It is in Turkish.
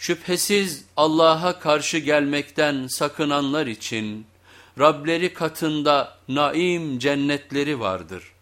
Şüphesiz Allah'a karşı gelmekten sakınanlar için Rableri katında naim cennetleri vardır.